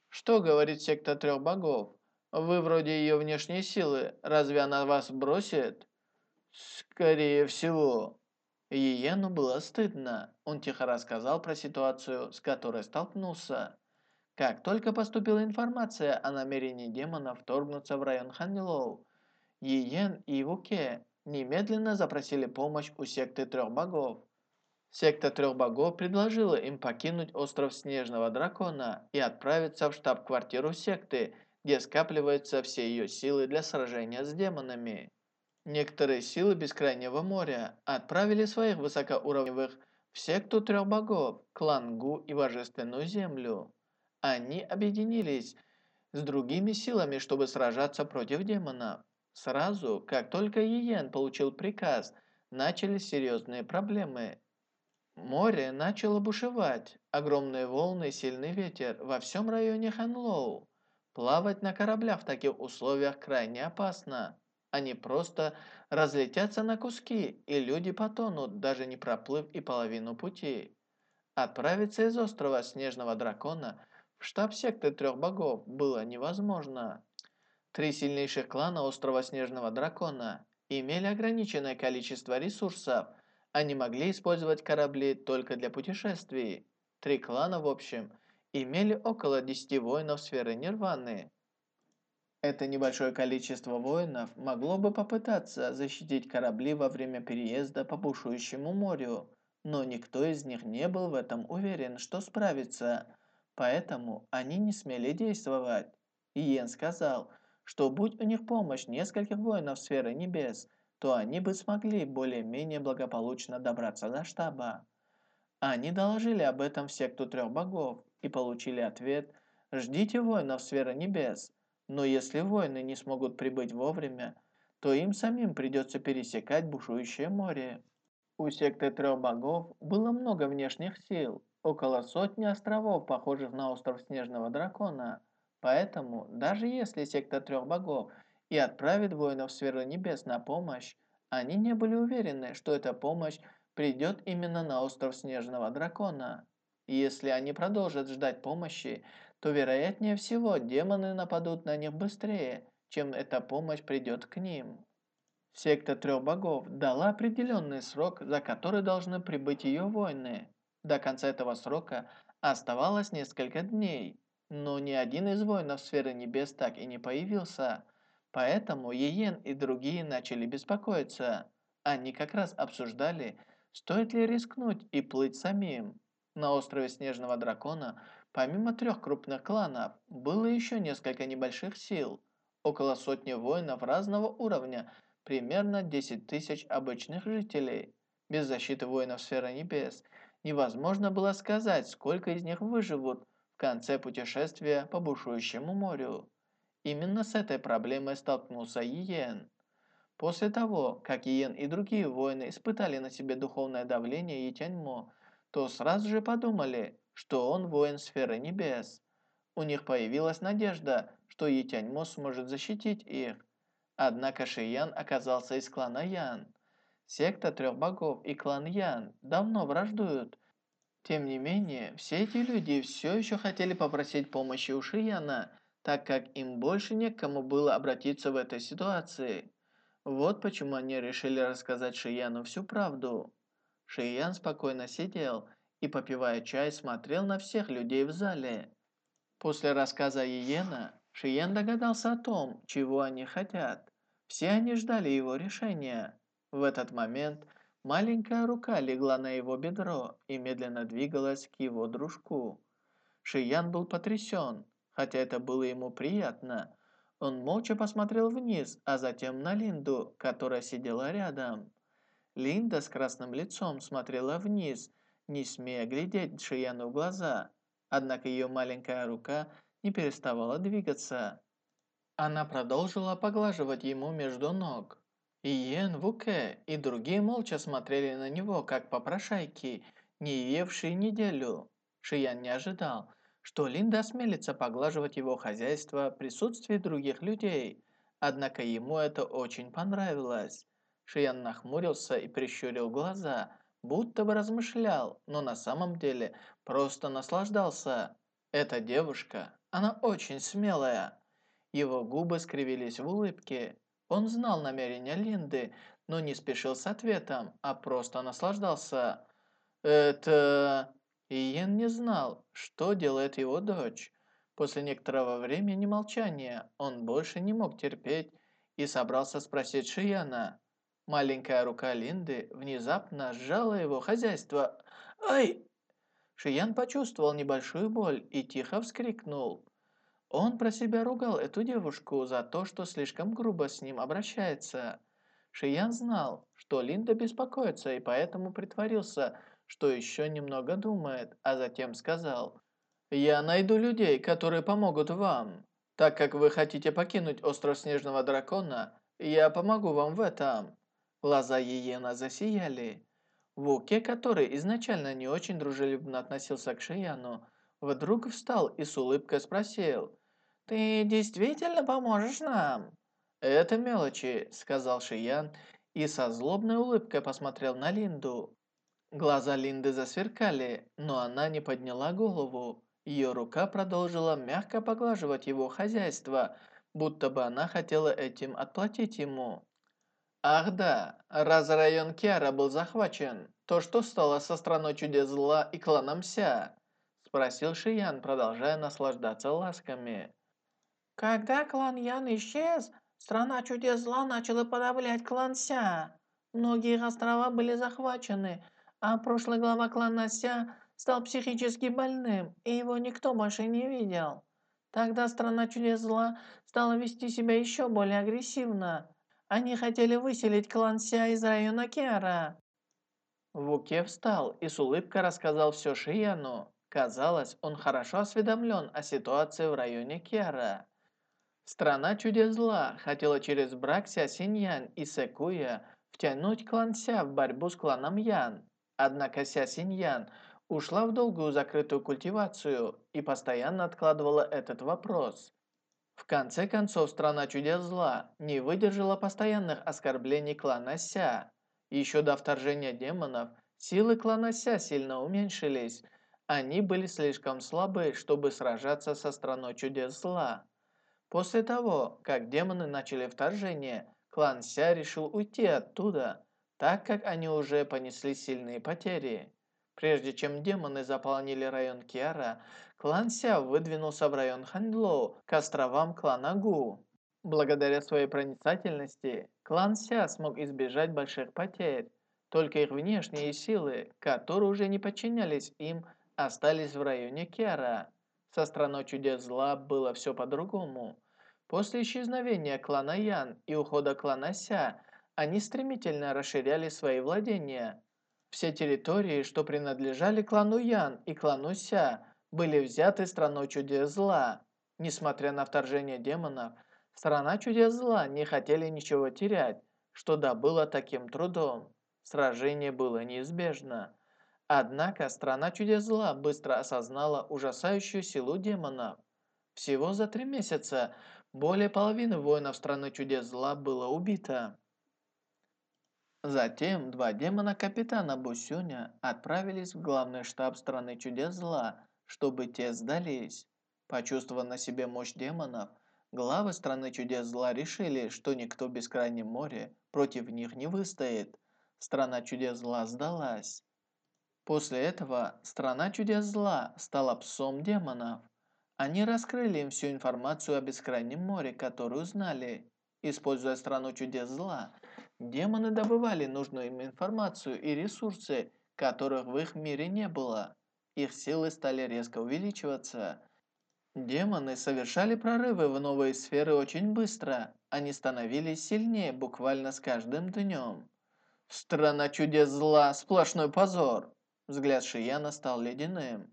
Что говорит секта трех богов? Вы вроде ее внешней силы, разве она вас бросит?» «Скорее всего». Иену было стыдно. Он тихо рассказал про ситуацию, с которой столкнулся. Как только поступила информация о намерении демона вторгнуться в район Ханилоу, Иен и Вуке немедленно запросили помощь у секты трех богов. Секта трех богов предложила им покинуть остров Снежного Дракона и отправиться в штаб-квартиру секты, где скапливаются все ее силы для сражения с демонами. Некоторые силы Бескрайнего моря отправили своих высокоуровневых в секту трех богов, клан Гу и Божественную Землю. Они объединились с другими силами, чтобы сражаться против демонов. Сразу, как только Иен получил приказ, начались серьезные проблемы. Море начало бушевать, огромные волны и сильный ветер во всем районе Ханлоу. Плавать на кораблях в таких условиях крайне опасно. Они просто разлетятся на куски, и люди потонут, даже не проплыв и половину пути. Отправиться из острова Снежного Дракона в штаб секты Трех Богов было невозможно. Три сильнейших клана острова Снежного Дракона имели ограниченное количество ресурсов. Они могли использовать корабли только для путешествий. Три клана, в общем, имели около 10 воинов сферы Нирваны. Это небольшое количество воинов могло бы попытаться защитить корабли во время переезда по бушующему морю, но никто из них не был в этом уверен, что справится, поэтому они не смели действовать. Иен сказал, что будь у них помощь нескольких воинов сферы небес, то они бы смогли более-менее благополучно добраться до штаба. Они доложили об этом в секту трех богов и получили ответ «Ждите воинов сферы небес». Но если воины не смогут прибыть вовремя, то им самим придется пересекать бушующее море. У секты трех богов было много внешних сил, около сотни островов, похожих на остров Снежного Дракона. Поэтому, даже если секта трех богов и отправит воинов в сферу небес на помощь, они не были уверены, что эта помощь придет именно на остров Снежного Дракона. Если они продолжат ждать помощи, то вероятнее всего демоны нападут на них быстрее, чем эта помощь придет к ним. Секта трех богов дала определенный срок, за который должны прибыть ее воины. До конца этого срока оставалось несколько дней, но ни один из воинов сферы небес так и не появился. Поэтому Иен и другие начали беспокоиться. Они как раз обсуждали, стоит ли рискнуть и плыть самим. На острове Снежного Дракона Помимо трех крупных кланов, было еще несколько небольших сил, около сотни воинов разного уровня, примерно 10 тысяч обычных жителей. Без защиты воинов сферы небес невозможно было сказать, сколько из них выживут в конце путешествия по бушующему морю. Именно с этой проблемой столкнулся Иен. После того, как Иен и другие воины испытали на себе духовное давление Етяньмо, то сразу же подумали, что он воин сферы небес. У них появилась надежда, что Етяньмо сможет защитить их. Однако Шиян оказался из клана Ян. Секта Трех Богов и клан Ян давно враждуют. Тем не менее, все эти люди все еще хотели попросить помощи у Шияна, так как им больше некому было обратиться в этой ситуации. Вот почему они решили рассказать Шияну всю правду. Шиян спокойно сидел и, попивая чай, смотрел на всех людей в зале. После рассказа Иена, Шиян догадался о том, чего они хотят. Все они ждали его решения. В этот момент маленькая рука легла на его бедро и медленно двигалась к его дружку. Шиян был потрясен, хотя это было ему приятно. Он молча посмотрел вниз, а затем на Линду, которая сидела рядом. Линда с красным лицом смотрела вниз, не смея глядеть Шияну в глаза. Однако ее маленькая рука не переставала двигаться. Она продолжила поглаживать ему между ног. Иен, Вуке и другие молча смотрели на него, как попрошайки, не евшие неделю. Шиян не ожидал, что Линда осмелится поглаживать его хозяйство в присутствии других людей. Однако ему это очень понравилось. Шиян нахмурился и прищурил глаза, будто бы размышлял, но на самом деле просто наслаждался. Эта девушка, она очень смелая. Его губы скривились в улыбке. Он знал намерения Линды, но не спешил с ответом, а просто наслаждался. «Это...» Иен не знал, что делает его дочь. После некоторого времени молчания он больше не мог терпеть и собрался спросить Шияна. Маленькая рука Линды внезапно сжала его хозяйство. «Ай!» Шиян почувствовал небольшую боль и тихо вскрикнул. Он про себя ругал эту девушку за то, что слишком грубо с ним обращается. Шиян знал, что Линда беспокоится и поэтому притворился, что еще немного думает, а затем сказал «Я найду людей, которые помогут вам. Так как вы хотите покинуть остров Снежного Дракона, я помогу вам в этом». Глаза Иена засияли. Вуке, который изначально не очень дружелюбно относился к Шияну, вдруг встал и с улыбкой спросил, «Ты действительно поможешь нам?» «Это мелочи», — сказал Шиян и со злобной улыбкой посмотрел на Линду. Глаза Линды засверкали, но она не подняла голову. Ее рука продолжила мягко поглаживать его хозяйство, будто бы она хотела этим отплатить ему. Ах да, раз район Киара был захвачен, то что стало со страной чудес зла и кланом Ся? Спросил Шиян, продолжая наслаждаться ласками. Когда клан Ян исчез, страна чудес зла начала подавлять клан Ся. Многие острова были захвачены, а прошлый глава клана Ся стал психически больным, и его никто больше не видел. Тогда страна чудес зла стала вести себя еще более агрессивно. Они хотели выселить клан Ся из района Кера. Вуке встал и с улыбкой рассказал все Шияну. Казалось, он хорошо осведомлен о ситуации в районе Кера. Страна чудес зла хотела через брак Ся Синьян и Секуя втянуть клан Ся в борьбу с кланом Ян. Однако Ся Синьян ушла в долгую закрытую культивацию и постоянно откладывала этот вопрос. В конце концов, Страна чудес зла не выдержала постоянных оскорблений клана Ся. Еще до вторжения демонов силы клана Ся сильно уменьшились. Они были слишком слабы, чтобы сражаться со Страной чудес зла. После того, как демоны начали вторжение, клан Ся решил уйти оттуда, так как они уже понесли сильные потери. Прежде чем демоны заполнили район Киара, клан Ся выдвинулся в район Хандлоу к островам клана Гу. Благодаря своей проницательности, клан Ся смог избежать больших потерь. Только их внешние силы, которые уже не подчинялись им, остались в районе Киара. Со страной чудес зла было все по-другому. После исчезновения клана Ян и ухода клана Ся, они стремительно расширяли свои владения. Все территории, что принадлежали клану Ян и клану Ся, были взяты страной чудес зла. Несмотря на вторжение демонов, страна чудес зла не хотели ничего терять, что добыло таким трудом. Сражение было неизбежно. Однако страна чудес зла быстро осознала ужасающую силу демонов. Всего за три месяца более половины воинов страны чудес зла было убито. Затем два демона-капитана Бусюня отправились в главный штаб страны чудес зла, чтобы те сдались. Почувствовав на себе мощь демонов, главы страны чудес зла решили, что никто в бескрайнем море против них не выстоит. Страна чудес зла сдалась. После этого страна чудес зла стала псом демонов. Они раскрыли им всю информацию о бескрайнем море, которую знали. Используя страну чудес зла, демоны добывали нужную им информацию и ресурсы, которых в их мире не было. Их силы стали резко увеличиваться. Демоны совершали прорывы в новые сферы очень быстро. Они становились сильнее буквально с каждым днем. Страна чудес зла, сплошной позор. Взгляд Шияна стал ледяным.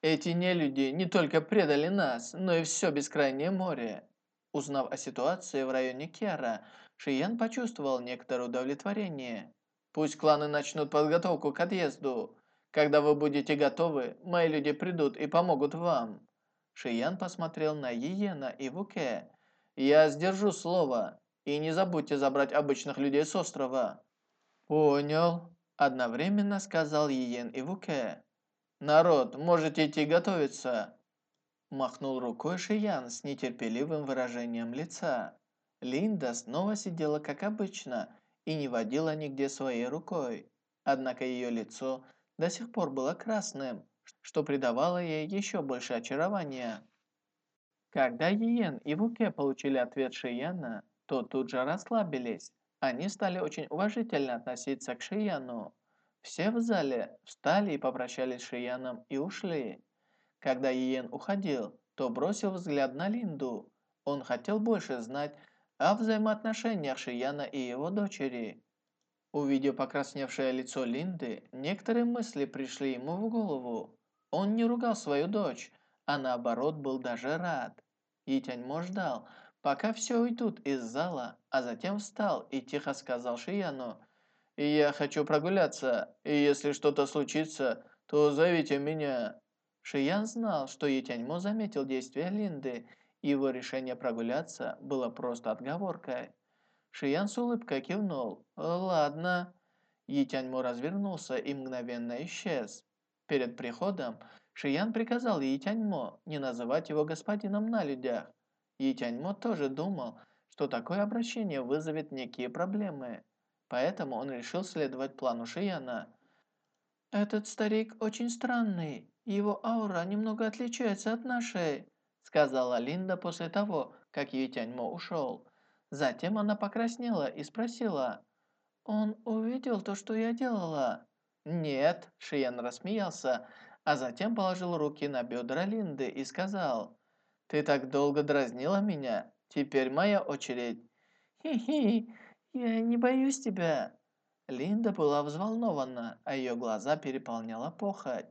Эти нелюди не только предали нас, но и все бескрайнее море. Узнав о ситуации в районе Кера, Шиян почувствовал некоторое удовлетворение. Пусть кланы начнут подготовку к отъезду. Когда вы будете готовы, мои люди придут и помогут вам. Шиян посмотрел на Иена и Вуке. Я сдержу слово. И не забудьте забрать обычных людей с острова. Понял. Одновременно сказал Иен и Вуке. «Народ, можете идти готовиться!» Махнул рукой Шиян с нетерпеливым выражением лица. Линда снова сидела как обычно и не водила нигде своей рукой. Однако ее лицо до сих пор было красным, что придавало ей еще больше очарования. Когда Йен и Вуке получили ответ Шияна, то тут же расслабились. Они стали очень уважительно относиться к Шияну. Все в зале встали и попрощались с Шияном и ушли. Когда Иен уходил, то бросил взгляд на Линду. Он хотел больше знать о взаимоотношениях Шияна и его дочери. Увидев покрасневшее лицо Линды, некоторые мысли пришли ему в голову. Он не ругал свою дочь, а наоборот был даже рад. Итяньмо ждал, пока все уйдут из зала, а затем встал и тихо сказал Шияну – я хочу прогуляться, и если что-то случится, то зовите меня». Шиян знал, что Етяньмо заметил действия Линды, его решение прогуляться было просто отговоркой. Шиян с улыбкой кивнул. «Ладно». Етяньмо развернулся и мгновенно исчез. Перед приходом Шиян приказал Етяньмо не называть его господином на людях. Етяньмо тоже думал, что такое обращение вызовет некие проблемы. Поэтому он решил следовать плану Шияна. «Этот старик очень странный. Его аура немного отличается от нашей», сказала Линда после того, как Етяньмо ушел. Затем она покраснела и спросила, «Он увидел то, что я делала?» «Нет», Шиян рассмеялся, а затем положил руки на бедра Линды и сказал, «Ты так долго дразнила меня, теперь моя очередь». «Хи-хи, «Я не боюсь тебя!» Линда была взволнована, а ее глаза переполняла похоть.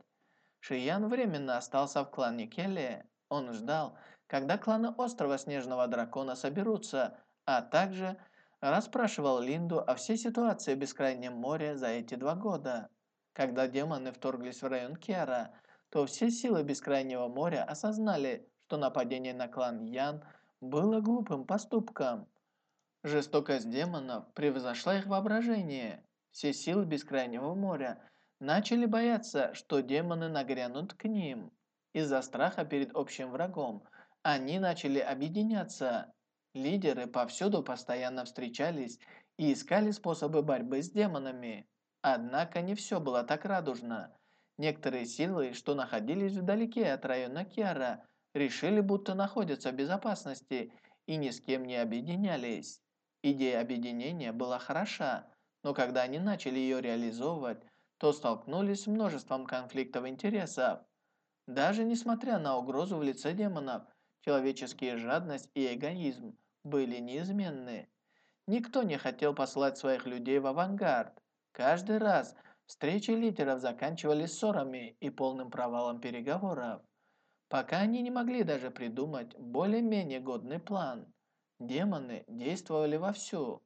Шиян временно остался в клане Келли. Он ждал, когда кланы острова Снежного Дракона соберутся, а также расспрашивал Линду о всей ситуации в Бескрайнем море за эти два года. Когда демоны вторглись в район Кера, то все силы Бескрайнего моря осознали, что нападение на клан Ян было глупым поступком. Жестокость демонов превзошла их воображение. Все силы Бескрайнего моря начали бояться, что демоны нагрянут к ним. Из-за страха перед общим врагом они начали объединяться. Лидеры повсюду постоянно встречались и искали способы борьбы с демонами. Однако не все было так радужно. Некоторые силы, что находились вдалеке от района Киара, решили, будто находятся в безопасности и ни с кем не объединялись. Идея объединения была хороша, но когда они начали ее реализовывать, то столкнулись с множеством конфликтов интересов. Даже несмотря на угрозу в лице демонов, человеческие жадность и эгоизм были неизменны. Никто не хотел послать своих людей в авангард. Каждый раз встречи лидеров заканчивались ссорами и полным провалом переговоров, пока они не могли даже придумать более-менее годный план. Демоны действовали вовсю.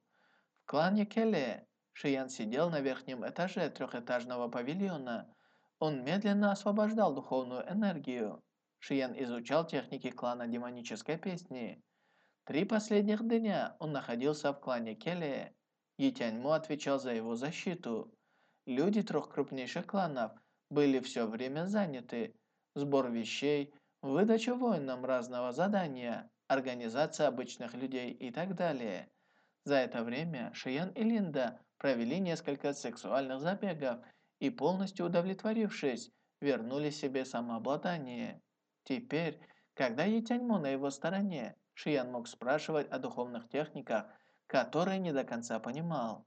В клане Келе Шиян сидел на верхнем этаже трехэтажного павильона. Он медленно освобождал духовную энергию. Шиян изучал техники клана демонической песни. Три последних дня он находился в клане Келе. Етяньмо отвечал за его защиту. Люди трех крупнейших кланов были все время заняты. Сбор вещей, выдача воинам разного задания, организация обычных людей и так далее. За это время Шиян и Линда провели несколько сексуальных забегов и, полностью удовлетворившись, вернули себе самообладание. Теперь, когда Етяньмо на его стороне, Шиян мог спрашивать о духовных техниках, которые не до конца понимал.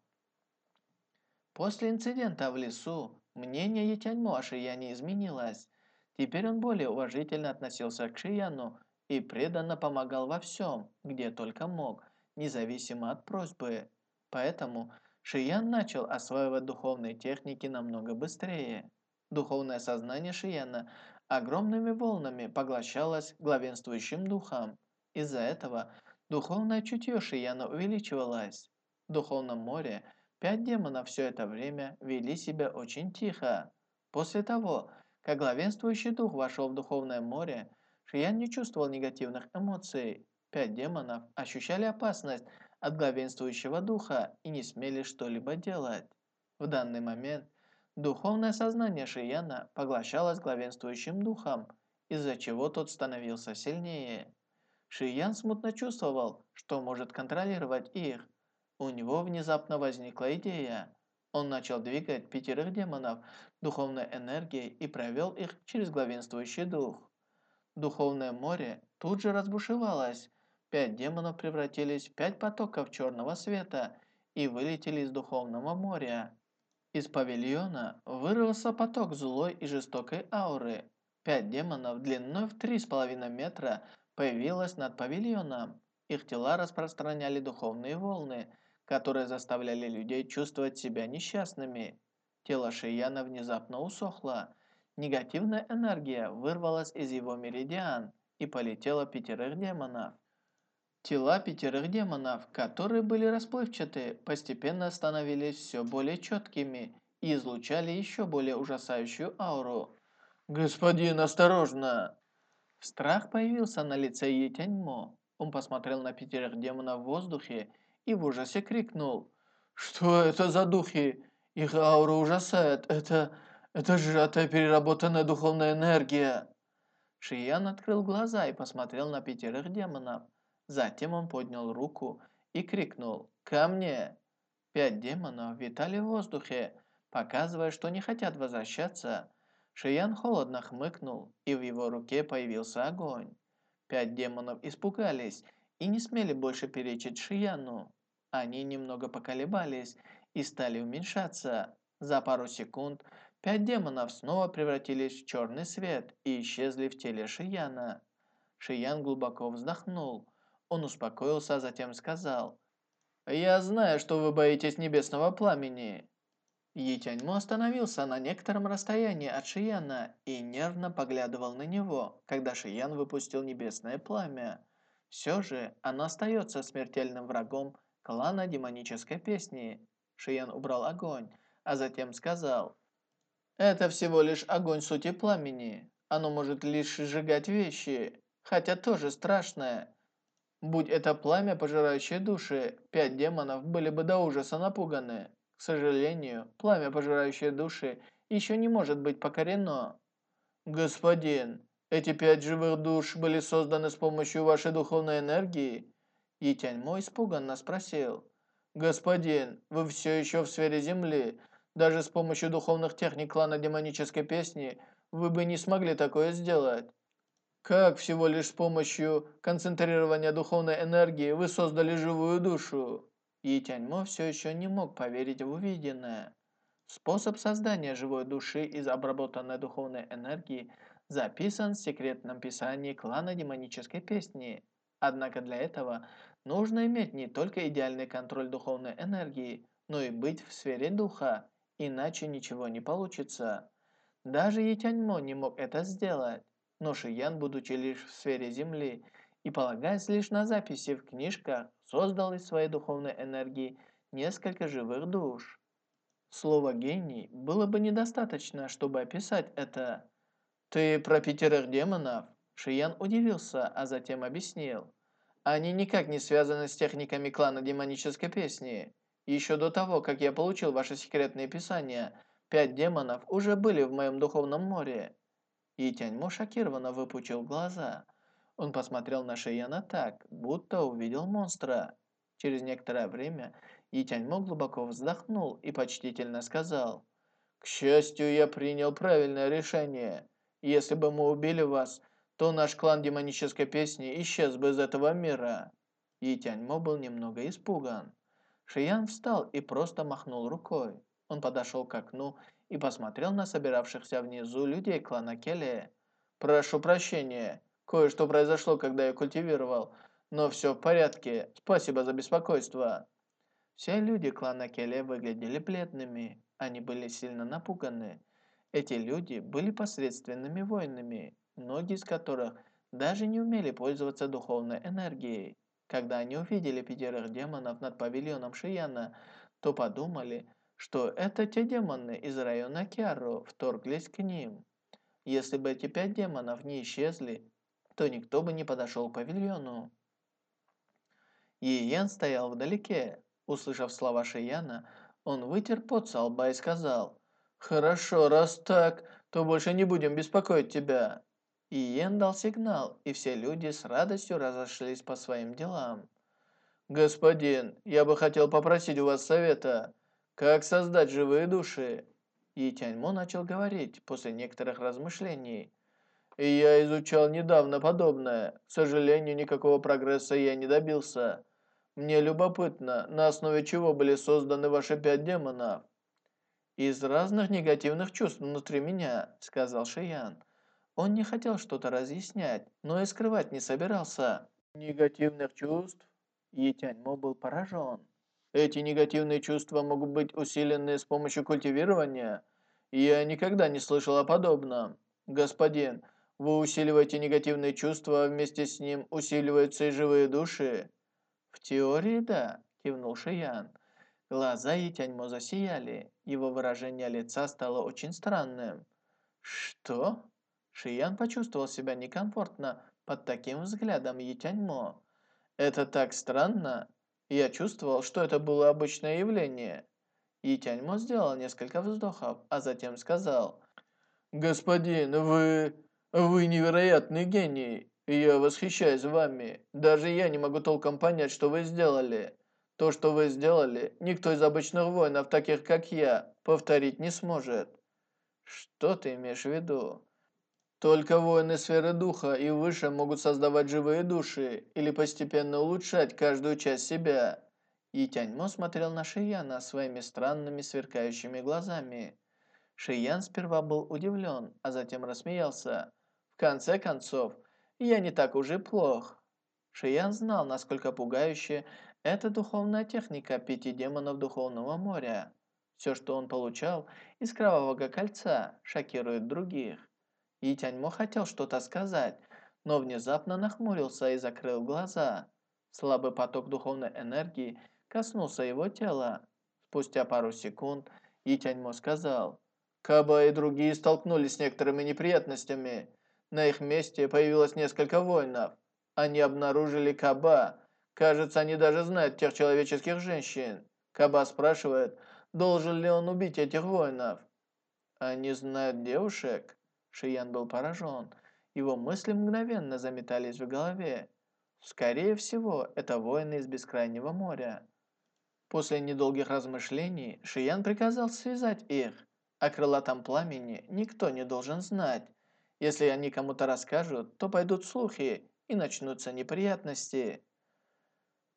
После инцидента в лесу, мнение Етяньмо о Шияне изменилось. Теперь он более уважительно относился к Шияну и преданно помогал во всем, где только мог, независимо от просьбы. Поэтому Шиян начал осваивать духовные техники намного быстрее. Духовное сознание Шияна огромными волнами поглощалось главенствующим духом. Из-за этого духовное чутье Шияна увеличивалось. В духовном море пять демонов все это время вели себя очень тихо. После того, как главенствующий дух вошел в духовное море, Шиян не чувствовал негативных эмоций. Пять демонов ощущали опасность от главенствующего духа и не смели что-либо делать. В данный момент духовное сознание Шияна поглощалось главенствующим духом, из-за чего тот становился сильнее. Шиян смутно чувствовал, что может контролировать их. У него внезапно возникла идея. Он начал двигать пятерых демонов духовной энергией и провел их через главенствующий дух. Духовное море тут же разбушевалось. Пять демонов превратились в пять потоков черного света и вылетели из духовного моря. Из павильона вырвался поток злой и жестокой ауры. Пять демонов длиной в три с половиной метра появилось над павильоном. Их тела распространяли духовные волны, которые заставляли людей чувствовать себя несчастными. Тело Шияна внезапно усохло, Негативная энергия вырвалась из его меридиан и полетела пятерых демонов. Тела пятерых демонов, которые были расплывчаты, постепенно становились все более четкими и излучали еще более ужасающую ауру. «Господин, осторожно!» Страх появился на лице Етяньмо. Он посмотрел на пятерых демонов в воздухе и в ужасе крикнул. «Что это за духи? Их аура ужасает. Это... Это сжатая переработанная духовная энергия. Шиян открыл глаза и посмотрел на пятерых демонов. Затем он поднял руку и крикнул «Ко мне!». Пять демонов витали в воздухе, показывая, что не хотят возвращаться. Шиян холодно хмыкнул, и в его руке появился огонь. Пять демонов испугались и не смели больше перечить Шияну. Они немного поколебались и стали уменьшаться. За пару секунд Пять демонов снова превратились в черный свет и исчезли в теле Шияна. Шиян глубоко вздохнул. Он успокоился, а затем сказал, «Я знаю, что вы боитесь небесного пламени». Етяньмо остановился на некотором расстоянии от Шияна и нервно поглядывал на него, когда Шиян выпустил небесное пламя. Все же оно остается смертельным врагом клана демонической песни. Шиян убрал огонь, а затем сказал, это всего лишь огонь сути пламени. Оно может лишь сжигать вещи, хотя тоже страшное. Будь это пламя, пожирающее души, пять демонов были бы до ужаса напуганы. К сожалению, пламя, пожирающее души, еще не может быть покорено. Господин, эти пять живых душ были созданы с помощью вашей духовной энергии? Етяньмо испуганно спросил. Господин, вы все еще в сфере Земли, даже с помощью духовных техник клана демонической песни вы бы не смогли такое сделать. Как всего лишь с помощью концентрирования духовной энергии вы создали живую душу? И Тяньмо все еще не мог поверить в увиденное. Способ создания живой души из обработанной духовной энергии записан в секретном писании клана демонической песни. Однако для этого нужно иметь не только идеальный контроль духовной энергии, но и быть в сфере духа, Иначе ничего не получится. Даже Етяньмо не мог это сделать. Но Шиян, будучи лишь в сфере Земли и полагаясь лишь на записи в книжках, создал из своей духовной энергии несколько живых душ. Слово «гений» было бы недостаточно, чтобы описать это. «Ты про пятерых демонов?» Шиян удивился, а затем объяснил. «Они никак не связаны с техниками клана демонической песни. Еще до того, как я получил ваши секретные писания, пять демонов уже были в моем духовном море». И Тяньмо шокированно выпучил глаза. Он посмотрел на Шияна так, будто увидел монстра. Через некоторое время Итяньмо глубоко вздохнул и почтительно сказал, «К счастью, я принял правильное решение. Если бы мы убили вас, то наш клан демонической песни исчез бы из этого мира». Итяньмо был немного испуган. Шиян встал и просто махнул рукой. Он подошел к окну и посмотрел на собиравшихся внизу людей клана Келе. «Прошу прощения, кое-что произошло, когда я культивировал, но все в порядке, спасибо за беспокойство». Все люди клана Келе выглядели бледными, они были сильно напуганы. Эти люди были посредственными воинами, многие из которых даже не умели пользоваться духовной энергией. Когда они увидели пятерых демонов над павильоном Шияна, то подумали, что это те демоны из района Киару вторглись к ним. Если бы эти пять демонов не исчезли, то никто бы не подошел к павильону. Иен стоял вдалеке. Услышав слова Шияна, он вытер пот со лба и сказал, «Хорошо, раз так, то больше не будем беспокоить тебя. И Йен дал сигнал, и все люди с радостью разошлись по своим делам. «Господин, я бы хотел попросить у вас совета. Как создать живые души?» И Тяньмо начал говорить после некоторых размышлений. И «Я изучал недавно подобное. К сожалению, никакого прогресса я не добился. Мне любопытно, на основе чего были созданы ваши пять демонов?» «Из разных негативных чувств внутри меня», — сказал Шиян. Он не хотел что-то разъяснять, но и скрывать не собирался. Негативных чувств? Етяньмо был поражен. Эти негативные чувства могут быть усилены с помощью культивирования? Я никогда не слышал о подобном. Господин, вы усиливаете негативные чувства, а вместе с ним усиливаются и живые души? В теории, да, кивнул Шиян. Глаза Етяньмо засияли. Его выражение лица стало очень странным. Что? Шиян почувствовал себя некомфортно под таким взглядом Етяньмо. «Это так странно!» Я чувствовал, что это было обычное явление. Етяньмо сделал несколько вздохов, а затем сказал, «Господин, вы... вы невероятный гений. Я восхищаюсь вами. Даже я не могу толком понять, что вы сделали. То, что вы сделали, никто из обычных воинов, таких как я, повторить не сможет». «Что ты имеешь в виду?» Только воины сферы духа и выше могут создавать живые души или постепенно улучшать каждую часть себя. И Тяньмо смотрел на Шияна своими странными сверкающими глазами. Шиян сперва был удивлен, а затем рассмеялся. В конце концов, я не так уж и плох. Шиян знал, насколько пугающе эта духовная техника пяти демонов Духовного моря. Все, что он получал из Кровавого Кольца, шокирует других. И хотел что-то сказать, но внезапно нахмурился и закрыл глаза. Слабый поток духовной энергии коснулся его тела. Спустя пару секунд И сказал, «Каба и другие столкнулись с некоторыми неприятностями. На их месте появилось несколько воинов. Они обнаружили Каба. Кажется, они даже знают тех человеческих женщин. Каба спрашивает, должен ли он убить этих воинов. Они знают девушек?» Шиян был поражен. Его мысли мгновенно заметались в голове. Скорее всего, это воины из Бескрайнего моря. После недолгих размышлений Шиян приказал связать их. О крылатом пламени никто не должен знать. Если они кому-то расскажут, то пойдут слухи и начнутся неприятности.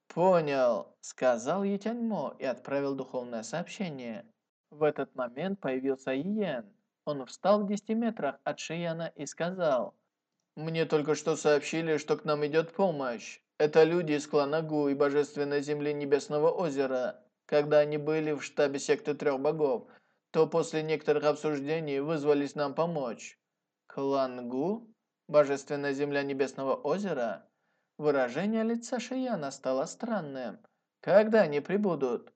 «Понял», — сказал Етяньмо и отправил духовное сообщение. В этот момент появился Иен. Он встал в 10 метрах от Шияна и сказал, «Мне только что сообщили, что к нам идет помощь. Это люди из клана Гу и Божественной Земли Небесного Озера. Когда они были в штабе секты Трех Богов, то после некоторых обсуждений вызвались нам помочь». «Клан Гу? Божественная Земля Небесного Озера?» Выражение лица Шияна стало странным. «Когда они прибудут?»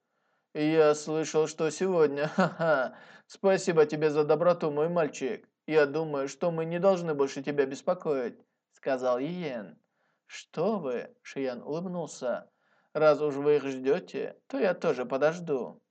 «Я слышал, что сегодня, ха-ха, «Спасибо тебе за доброту, мой мальчик. Я думаю, что мы не должны больше тебя беспокоить», — сказал Иен. «Что вы?» — Шиян улыбнулся. Раз уж вы их ждете, то я тоже подожду.